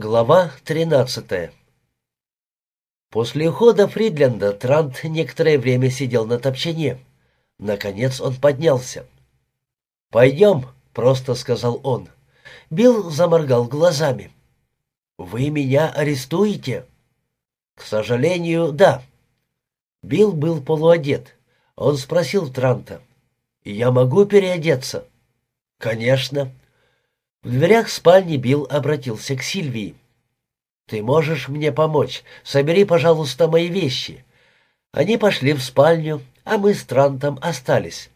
Глава 13 После ухода Фридленда Трант некоторое время сидел на топчине. Наконец он поднялся. «Пойдем», — просто сказал он. Билл заморгал глазами. «Вы меня арестуете?» «К сожалению, да». Билл был полуодет. Он спросил Транта. «Я могу переодеться?» «Конечно». В дверях спальни Билл обратился к Сильвии. «Ты можешь мне помочь? Собери, пожалуйста, мои вещи». Они пошли в спальню, а мы с Трантом остались.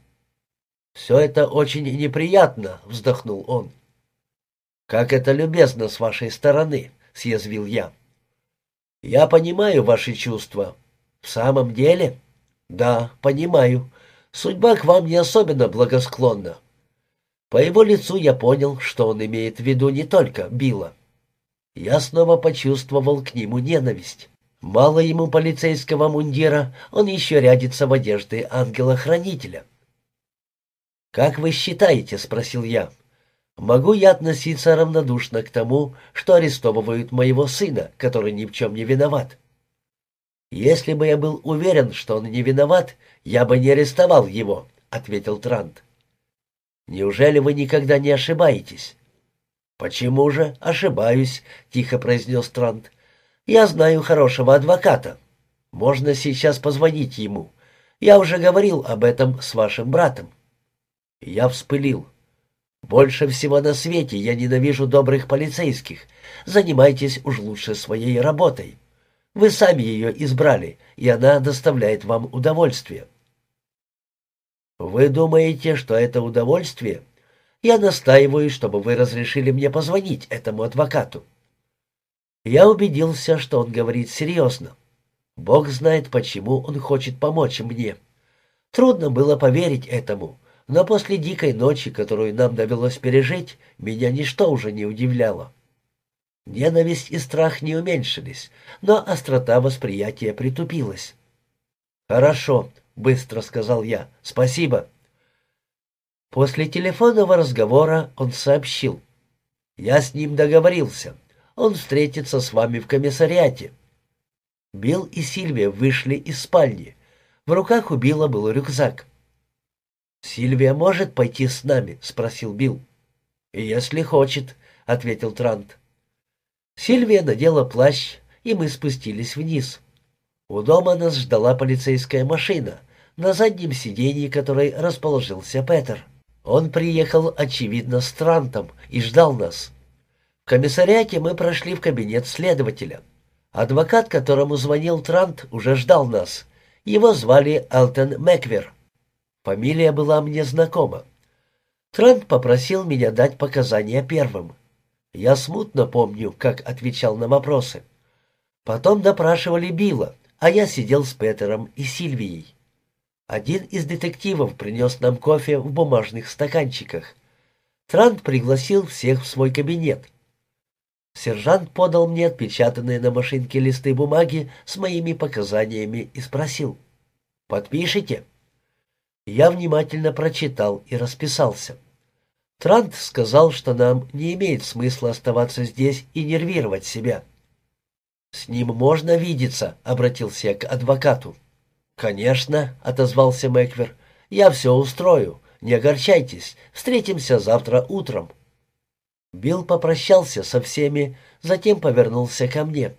«Все это очень неприятно», — вздохнул он. «Как это любезно с вашей стороны», — съязвил я. «Я понимаю ваши чувства». «В самом деле?» «Да, понимаю. Судьба к вам не особенно благосклонна. По его лицу я понял, что он имеет в виду не только Билла. Я снова почувствовал к нему ненависть. Мало ему полицейского мундира, он еще рядится в одежды ангела-хранителя. «Как вы считаете?» — спросил я. «Могу я относиться равнодушно к тому, что арестовывают моего сына, который ни в чем не виноват?» «Если бы я был уверен, что он не виноват, я бы не арестовал его», — ответил Трант. Неужели вы никогда не ошибаетесь? Почему же ошибаюсь? тихо произнес Трант. Я знаю хорошего адвоката. Можно сейчас позвонить ему. Я уже говорил об этом с вашим братом. Я вспылил. Больше всего на свете я ненавижу добрых полицейских. Занимайтесь уж лучше своей работой. Вы сами ее избрали, и она доставляет вам удовольствие. «Вы думаете, что это удовольствие? Я настаиваю, чтобы вы разрешили мне позвонить этому адвокату». Я убедился, что он говорит серьезно. Бог знает, почему он хочет помочь мне. Трудно было поверить этому, но после дикой ночи, которую нам довелось пережить, меня ничто уже не удивляло. Ненависть и страх не уменьшились, но острота восприятия притупилась. «Хорошо», — быстро сказал я. «Спасибо». После телефонного разговора он сообщил. «Я с ним договорился. Он встретится с вами в комиссариате». Билл и Сильвия вышли из спальни. В руках у Билла был рюкзак. «Сильвия может пойти с нами?» — спросил Билл. «Если хочет», — ответил Трант. Сильвия надела плащ, и мы спустились вниз. У дома нас ждала полицейская машина, на заднем сиденье которой расположился Петер. Он приехал, очевидно, с Трантом и ждал нас. В комиссариате мы прошли в кабинет следователя. Адвокат, которому звонил Трант, уже ждал нас. Его звали Элтон Мэквер. Фамилия была мне знакома. Трант попросил меня дать показания первым. Я смутно помню, как отвечал на вопросы. Потом допрашивали Билла а я сидел с Петером и Сильвией. Один из детективов принес нам кофе в бумажных стаканчиках. Трант пригласил всех в свой кабинет. Сержант подал мне отпечатанные на машинке листы бумаги с моими показаниями и спросил. «Подпишите?» Я внимательно прочитал и расписался. Трант сказал, что нам не имеет смысла оставаться здесь и нервировать себя. «С ним можно видеться?» — обратился я к адвокату. «Конечно», — отозвался Мэквер. «Я все устрою. Не огорчайтесь. Встретимся завтра утром». Билл попрощался со всеми, затем повернулся ко мне.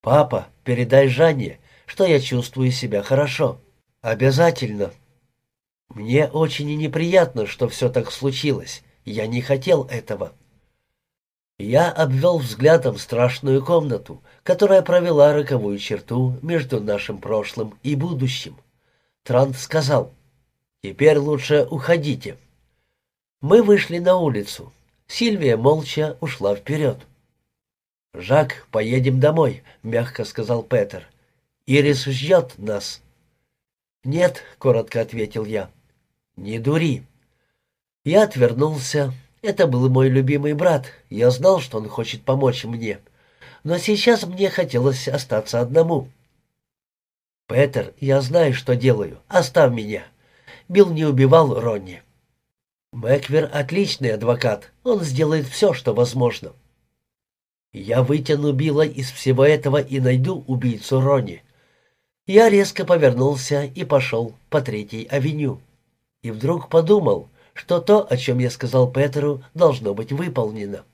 «Папа, передай Жанне, что я чувствую себя хорошо. Обязательно». «Мне очень неприятно, что все так случилось. Я не хотел этого». Я обвел взглядом страшную комнату, которая провела роковую черту между нашим прошлым и будущим. Трант сказал, «Теперь лучше уходите». Мы вышли на улицу. Сильвия молча ушла вперед. «Жак, поедем домой», — мягко сказал Петер. «Ирис ждет нас». «Нет», — коротко ответил я. «Не дури». Я отвернулся, это был мой любимый брат. Я знал, что он хочет помочь мне. Но сейчас мне хотелось остаться одному. «Петер, я знаю, что делаю. Оставь меня». Билл не убивал Ронни. Мэквер — отличный адвокат. Он сделает все, что возможно. Я вытяну Билла из всего этого и найду убийцу Рони. Я резко повернулся и пошел по Третьей авеню. И вдруг подумал, что то, о чем я сказал Петеру, должно быть выполнено.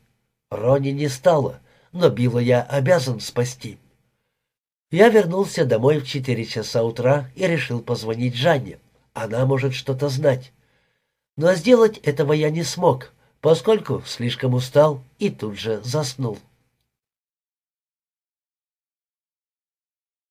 Рони не стало, но Билла я обязан спасти. Я вернулся домой в четыре часа утра и решил позвонить Жанне. Она может что-то знать. Но сделать этого я не смог, поскольку слишком устал и тут же заснул.